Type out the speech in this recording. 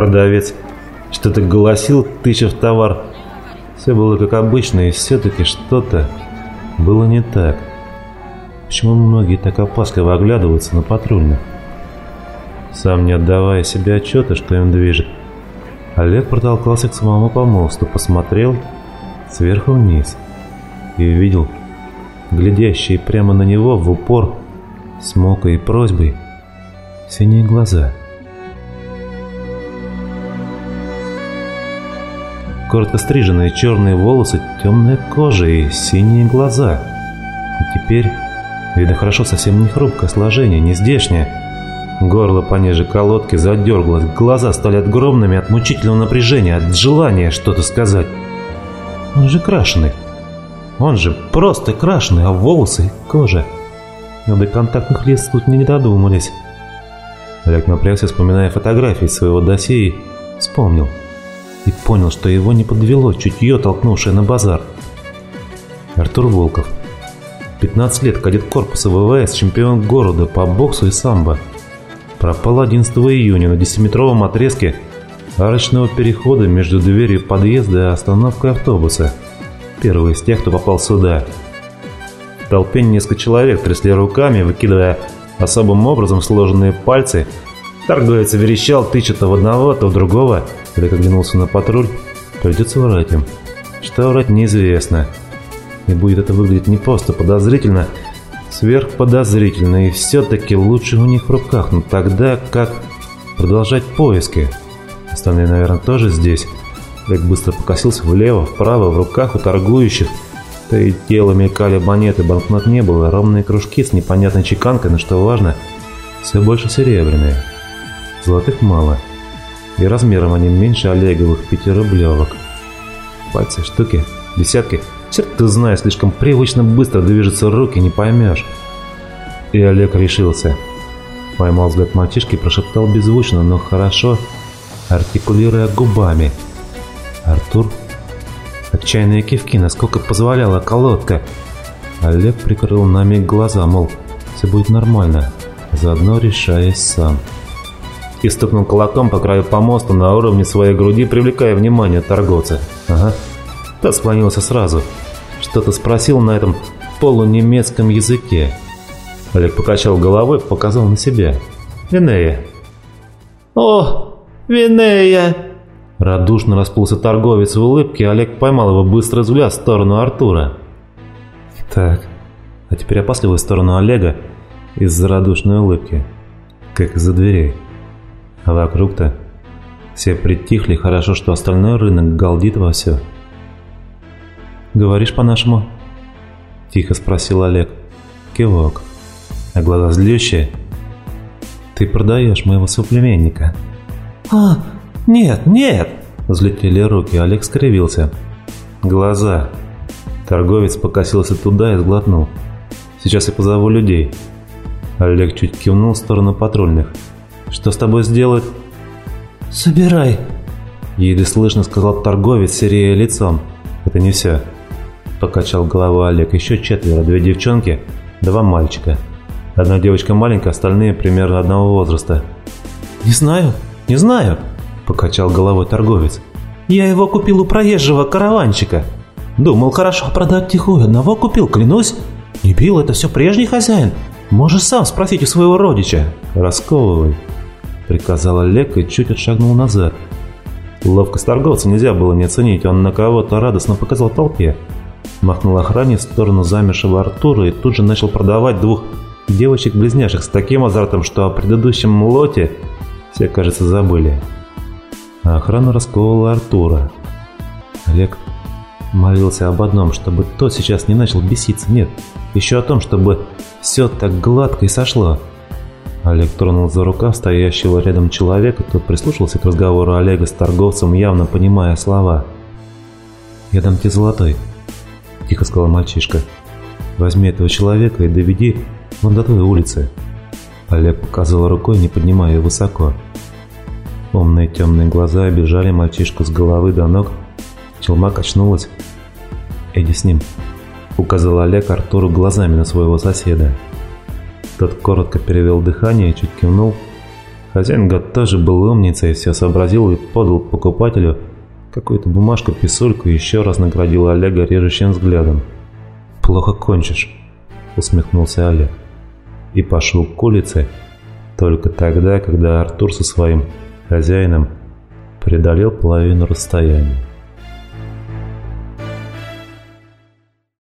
Продавец что-то голосил, тыча в товар. Все было как обычно, и все-таки что-то было не так. Почему многие так опасливо оглядываются на патрульных? Сам не отдавая себе отчета, что им движет, Олег протолкался к самому помосту, посмотрел сверху вниз и увидел глядящие прямо на него в упор с мокой просьбой синие глаза. Коротко стриженные черные волосы, темная кожа и синие глаза. И теперь, видно хорошо, совсем не хрупкое сложение, не здешнее. Горло пониже колодки задергалось, глаза стали огромными от мучительного напряжения, от желания что-то сказать. Он же крашеный. Он же просто крашеный, а волосы – кожа. Но до контактных лиц тут не додумались. Олег напрягся, вспоминая фотографии своего досье вспомнил. И понял, что его не подвело чутье, толкнувшее на базар. Артур Волков. 15 лет кадет корпуса ВВС, чемпион города по боксу и самбо. Пропал 11 июня на 10-метровом отрезке арочного перехода между дверью подъезда и остановкой автобуса – Первый из тех, кто попал сюда. В толпе несколько человек трясли руками, выкидывая особым образом сложенные пальцы. Торговец верещал, тыча то в одного, то в другого. Олег оглянулся на патруль. Придется врать им. Что врать неизвестно. И будет это выглядеть не просто подозрительно, сверхподозрительно. И все-таки лучше у них в руках. Но тогда как продолжать поиски? Остальные, наверное, тоже здесь. Олег быстро покосился влево, вправо, в руках у торгующих. То и тело мелькали монеты, банкнот не было, ровные кружки с непонятной чеканкой, но что важно, все больше серебряные. Золотых мало. И размером они меньше Олеговых пятирублевок. Пальцы, штуки, десятки. Черт ты знаешь, слишком привычно быстро движутся руки, не поймешь. И Олег решился. Поймал взгляд мальчишки и прошептал беззвучно, но хорошо, артикулируя губами – Артур? Отчаянные кивки, насколько позволяла колодка. Олег прикрыл на миг глаза, мол, все будет нормально, заодно решаясь сам. И стукнул кулаком по краю помоста на уровне своей груди, привлекая внимание торговца. Ага. Тот склонился сразу. Что-то спросил на этом полунемецком языке. Олег покачал головой, показал на себя. «Винея». «О, Винея!» Радушно расплылся торговец в улыбке, Олег поймал его быстрый взгляд в сторону Артура. Так, а теперь опасливый в сторону Олега из-за радушной улыбки, как из-за дверей. А вокруг-то все притихли, хорошо, что остальной рынок галдит во все. «Говоришь по-нашему?» – тихо спросил Олег. Кивок. А глаза злющие. «Ты продаешь моего соплеменника». «А, «Нет, нет!» Взлетели руки, Олег скривился. «Глаза!» Торговец покосился туда и сглотнул. «Сейчас я позову людей». Олег чуть кивнул в сторону патрульных. «Что с тобой сделать?» «Собирай!» Еле слышно сказал торговец, серея лицом. «Это не все!» Покачал головой Олег. «Еще четверо, две девчонки, два мальчика. Одна девочка маленькая, остальные примерно одного возраста». «Не знаю, не знаю!» покачал головой торговец. «Я его купил у проезжего караванчика. Думал, хорошо продать тихую, одного купил, клянусь. Не бил, это все прежний хозяин. Можешь сам спросить у своего родича». «Расковывай», — приказал Олег и чуть отшагнул назад. Ловкость торговца нельзя было не оценить, он на кого-то радостно показал толпе. Махнул охране в сторону замершего Артура и тут же начал продавать двух девочек-близняшек с таким азартом, что о предыдущем лоте все, кажется, забыли а охрана расковывала Артура. Олег молился об одном, чтобы тот сейчас не начал беситься. Нет, еще о том, чтобы все так гладко и сошло. Олег тронул за рукав стоящего рядом человека, тот прислушался к разговору Олега с торговцем, явно понимая слова. «Я дам тебе золотой», – тихо сказал мальчишка. «Возьми этого человека и доведи вон до той улицы». Олег показывал рукой, не поднимая ее высоко. Умные темные глаза обижали мальчишку с головы до ног. Челма качнулась. «Иди с ним», — указал Олег Артуру глазами на своего соседа. Тот коротко перевел дыхание и чуть кивнул. Хозяин гад тоже был умницей, все сообразил и подал покупателю какую-то бумажку, писульку и еще раз наградил Олега режущим взглядом. «Плохо кончишь», — усмехнулся Олег. И пошел к улице только тогда, когда Артур со своим хозяином преодолел половину расстояния.